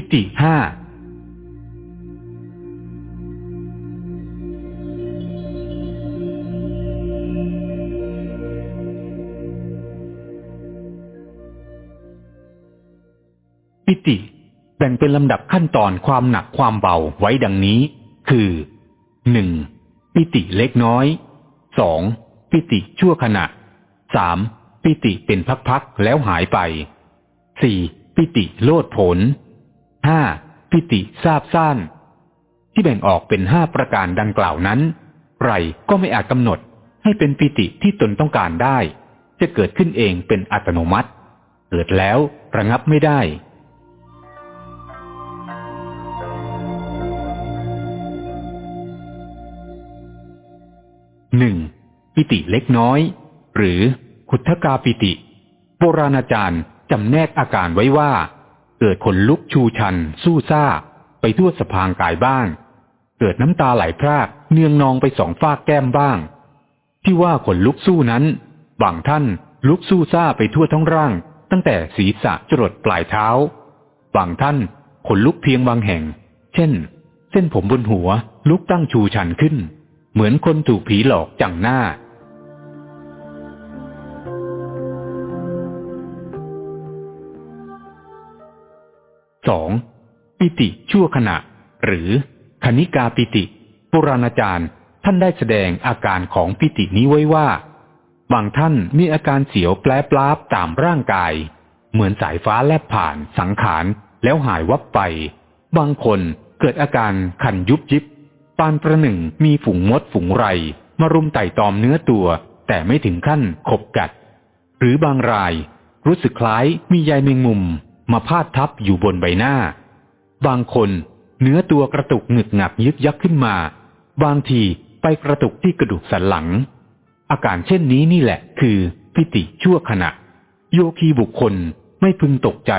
ปิติห้าปิติแบ่งเป็นลำดับขั้นตอนความหนักความเบาไว้ดังนี้ คือหนึ่งปิติเล็กน้อยสองปิติชั่วขณะสามปิติเป็นพักๆแล้วหายไปสี่ปิติโลดผล ห้าปิติทราบซ่านที่แบ่งออกเป็นห้าประการดังกล่าวนั้นไรก็ไม่อาจกำหนดให้เป็นปิติที่ตนต้องการได้ จะเกิดขึ้นเองเป็นอัตโนมัติ เกิดแล้วระงับไม่ได้ หนึ่งปิติเล็กน้อย หรือขุทกาปิติ โบราณอาจารย์จำแนกอาการไว้ว่า เกิดขนลุกชูชัน สู้ซ่า ไปทั่วสะพางกายบ้าง เกิดน้ำตาไหลพราก เนืองนองไปสองฟากแก้มบ้าง ที่ว่าขนลุกสู้นั้น บางท่านลุกสู้ซ่าไปทั่วทั้งร่าง ตั้งแต่ศีรษะจรดปลายเท้า บางท่านขนลุกเพียงบางแห่ง เช่น เส้นผมบนหัวลุกตั้งชูชันขึ้น เหมือนคนถูกผีหลอกจังหน้า สองปิติชั่วขณะ หรือคณิกาปิติปุราณาจารย์ท่านได้แสดงอาการของปิตินี้ไว้ว่า บางท่านมีอาการเสียวแปลปลาบตามร่างกาย เหมือนสายฟ้าแลบผ่านสังขารแล้วหายวับไป บางคนเกิดอาการคันยุบยิบ ปานประหนึ่งมีฝูงมดฝูงไร มารุมไต่ตอมเนื้อตัว แต่ไม่ถึงขั้นขบกัด หรือบางรายรู้สึกคล้ายมีใยแมงมุม มาพาดทับอยู่บนใบหน้า บางคนเนื้อตัวกระตุกหงึกหงักยึกยักขึ้นมา บางทีไปกระตุกที่กระดูกสันหลัง อาการเช่นนี้นี่แหละคือพิติชั่วขณะ โยคีบุคคลไม่พึงตกใจ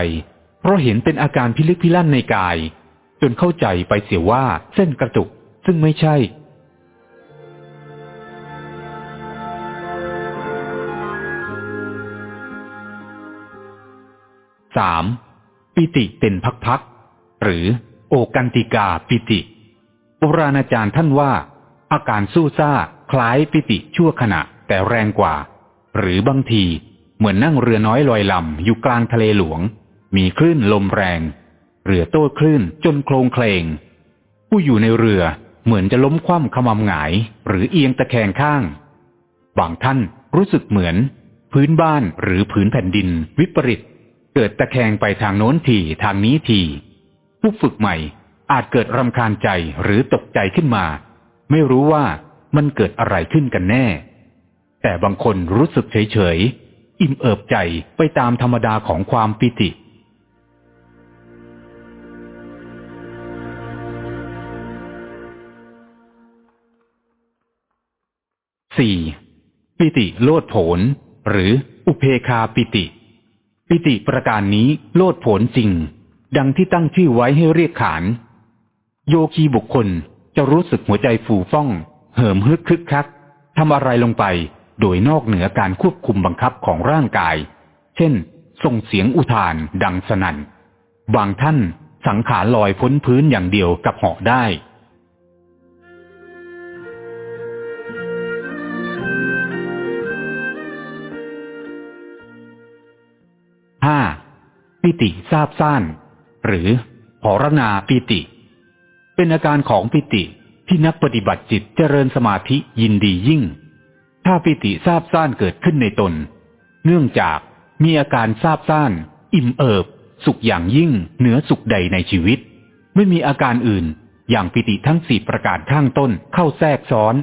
เพราะเห็นเป็นอาการพิลึกพิลั่นในกาย จนเข้าใจไปเสียว่าเส้นกระตุกซึ่งไม่ใช่ สามปิติเป็นพักๆหรือโอกันติกาปิติโบราณอาจารย์ท่านว่า อาการสู้ซ่าคล้ายปิติชั่วขณะแต่แรงกว่า หรือบางทีเหมือนนั่งเรือน้อยลอยลำอยู่กลางทะเลหลวง มีคลื่นลมแรง เรือโต้คลื่นจนโคลงเคลง ผู้อยู่ในเรือเหมือนจะล้มคว่ำขมำหงาย หรือเอียงตะแคงข้าง บางท่านรู้สึกเหมือน พื้นบ้านหรือผืนแผ่นดิน วิปริต เกิดตะแคงไปทางโน้นทีทางนี้ทีผู้ฝึกใหม่อาจเกิดรำคาญใจหรือตกใจขึ้นมา ไม่รู้ว่ามันเกิดอะไรขึ้นกันแน่ แต่บางคนรู้สึกเฉยเฉยอิ่มเอิบใจไปตามธรรมดาของความปิติสี่ปิติโลดโผนหรืออุเพคาปิติ ปิติประการนี้โลดโผนจริง ดังที่ตั้งชื่อไว้ให้เรียกขาน โยคีบุคคลจะรู้สึกหัวใจฟูฟ่อง เหิมฮึกคึกคักทำอะไรลงไปโดยนอกเหนือการควบคุมบังคับของร่างกาย เช่น ส่งเสียงอุทานดังสนัน่น บางท่านสังขารลอยพ้นพื้นอย่างเดียวกับเหาะได้ ปิติทราบซ่าน หรือหรนาปิติ เป็นอาการของปิติที่นักปฏิบัติจิตเจริญสมาธิยินดียิ่ง ถ้าปิติทราบซ่านเกิดขึ้นในตน เนื่องจากมีอาการทราบซ่าน อิ่มเอิบ สุขอย่างยิ่งเหนือสุขใดในชีวิต ไม่มีอาการอื่นอย่างปิติทั้งสี่ประการข้างต้นเข้าแทรกซ้อน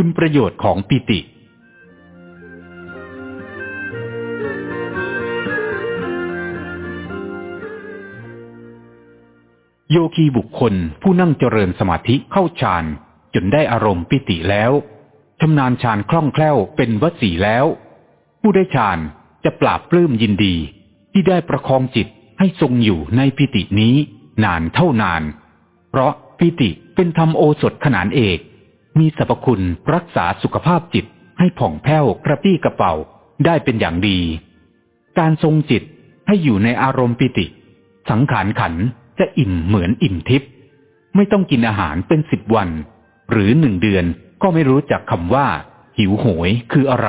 คุณประโยชน์ของปิติ โยคีบุคคลผู้นั่งเจริญสมาธิเข้าฌานจนได้อารมณ์ปิติแล้วชำนาญฌานคล่องแคล่วเป็นวสีแล้ว ผู้ได้ฌานจะปราบปลื้มยินดี ที่ได้ประคองจิตให้ทรงอยู่ในปิตินี้นานเท่านาน เพราะปิติเป็นธรรมโอสถขนานเอก มีสรรพคุณรักษาสุขภาพจิตให้ผ่องแผ้วกระปี้กระเป๋าได้เป็นอย่างดี การทรงจิตให้อยู่ในอารมณ์ปิติ สังขารขันจะอิ่มเหมือนอิ่มทิพย์ไม่ต้องกินอาหารเป็นสิบวัน หรือหนึ่งเดือนก็ไม่รู้จักคำว่า หิวโหยคืออะไร